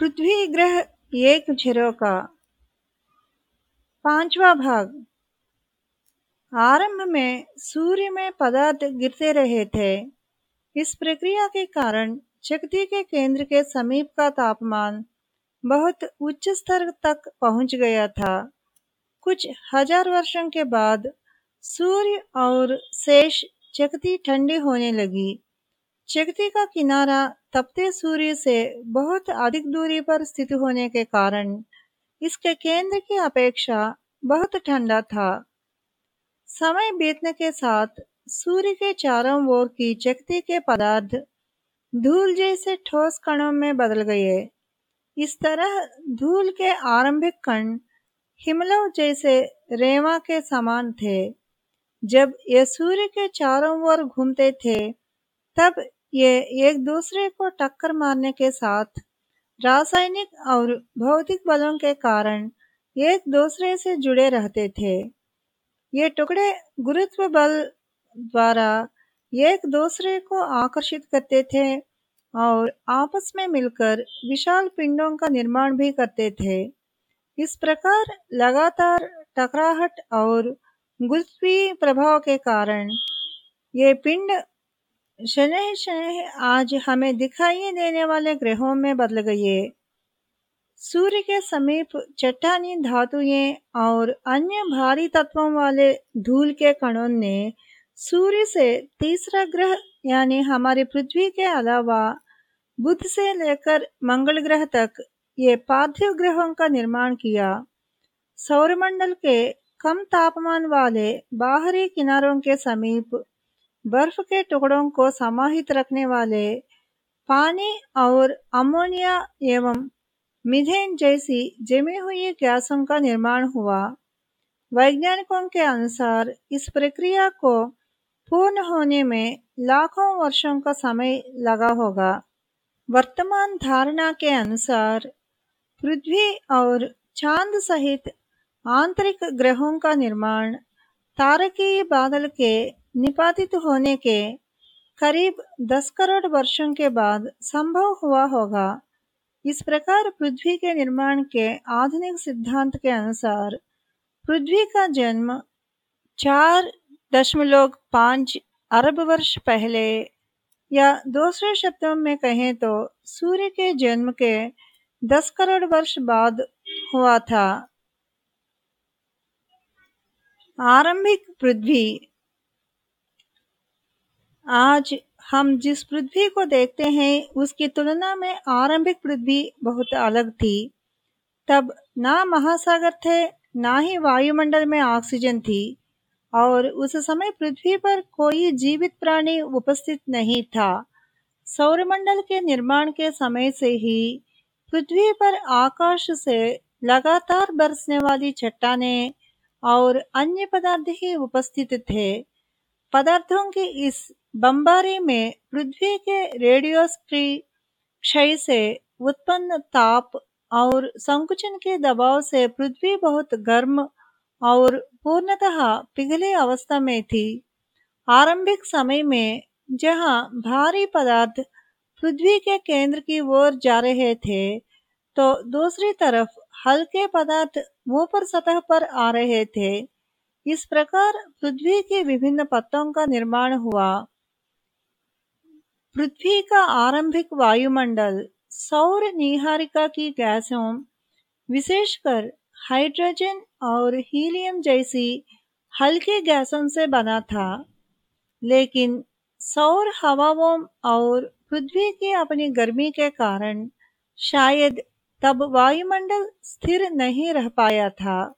पृथ्वी ग्रह एक झरोका पांचवा भाग। आरंभ में सूर्य में पदार्थ गिरते रहे थे। इस प्रक्रिया के कारण शक्ति के केंद्र के समीप का तापमान बहुत उच्च स्तर तक पहुँच गया था। कुछ हज़ार वर्षों के बाद सूर्य और शेष शक्ति ठंडी होने लगी। शक्ति का किनारा तपते सूर्य से बहुत अधिक दूरी पर स्थित होने के कारण इसके केंद्र की अपेक्षा बहुत ठंडा था। समय बीतने के साथ सूर्य के चारों ओर की शक्ति के पदार्थ धूल जैसे ठोस कणों में बदल गए। इस तरह धूल के आरंभिक कण हिमलव जैसे रेवा के समान थे। जब ये सूर्य के चारों ओर घूमते थे, तब ये एक दूसरे को टक्कर मारने के साथ रासायनिक और भौतिक बलों के कारण एक दूसरे से जुड़े रहते थे। ये टुकड़े गुरुत्व बल द्वारा एक दूसरे को आकर्षित करते थे और आपस में मिलकर विशाल पिंडों का निर्माण भी करते थे। इस प्रकार लगातार टकराहट और गुरुत्वीय प्रभाव के कारण ये पिंड शनह शनह आज हमें दिखाई देने वाले ग्रहों में बदल गए सूर्य के समीप चट्टानी धातुएँ और अन्य भारी तत्वों वाले धूल के कणों ने सूर्य से तीसरा ग्रह, यानी हमारी पृथ्वी के अलावा बुध से लेकर मंगल ग्रह तक ये पार्थिव ग्रहों का निर्माण किया। सौरमंडल के कम तापमान वाले बाहरी किनारों के समीप बर्फ़ के टुकड़ों को समाहित रखने वाले पानी और अमोनिया एवं मीथेन जैसी जमी हुई गैसों का निर्माण हुआ। वैज्ञानिकों के अनुसार इस प्रक्रिया को पूर्ण होने में लाखों वर्षों का समय लगा होगा। वर्तमान धारणा के अनुसार पृथ्वी और चाँद सहित आंतरिक ग्रहों का निर्माण तारकीय बादल के निपातित होने के करीब 10 करोड़ वर्षों के बाद संभव हुआ होगा। इस प्रकार पृथ्वी के निर्माण के आधुनिक सिद्धांत के अनुसार पृथ्वी का जन्म चार दशमलव पाँच अरब वर्ष पहले या दूसरे शब्दों में कहें तो सूर्य के जन्म के दस करोड़ वर्ष बाद हुआ था। आरंभिक पृथ्वी आज हम जिस पृथ्वी को देखते हैं, उसकी तुलना में आरंभिक पृथ्वी बहुत अलग थी। तब ना महासागर थे, ना ही वायुमंडल में ऑक्सीजन थी, और उस समय पृथ्वी पर कोई जीवित प्राणी उपस्थित नहीं था। सौरमंडल के निर्माण के समय से ही पृथ्वी पर आकाश से लगातार बरसने वाली चट्टाने और अन्य पदार्थ ही उपस्थित थे। पदार्थों की इस बम्बारी में पृथ्वी के रेडियोस्क्री क्षय से उत्पन्न ताप और संकुचन के दबाव से पृथ्वी बहुत गर्म और पूर्णतः पिघली अवस्था में थी। आरंभिक समय में जहाँ भारी पदार्थ पृथ्वी के केंद्र की ओर जा रहे थे तो दूसरी तरफ़ हल्के पदार्थ ऊपर सतह पर आ रहे थे। इस प्रकार पृथ्वी के विभिन्न पत्तों का निर्माण हुआ। पृथ्वी का आरंभिक वायुमंडल सौर निहारिका की गैसों, विशेषकर हाइड्रोजन और हीलियम जैसी हल्के गैसों से बना था। लेकिन सौर हवाओं और पृथ्वी की अपनी गर्मी के कारण शायद तब वायुमंडल स्थिर नहीं रह पाया था।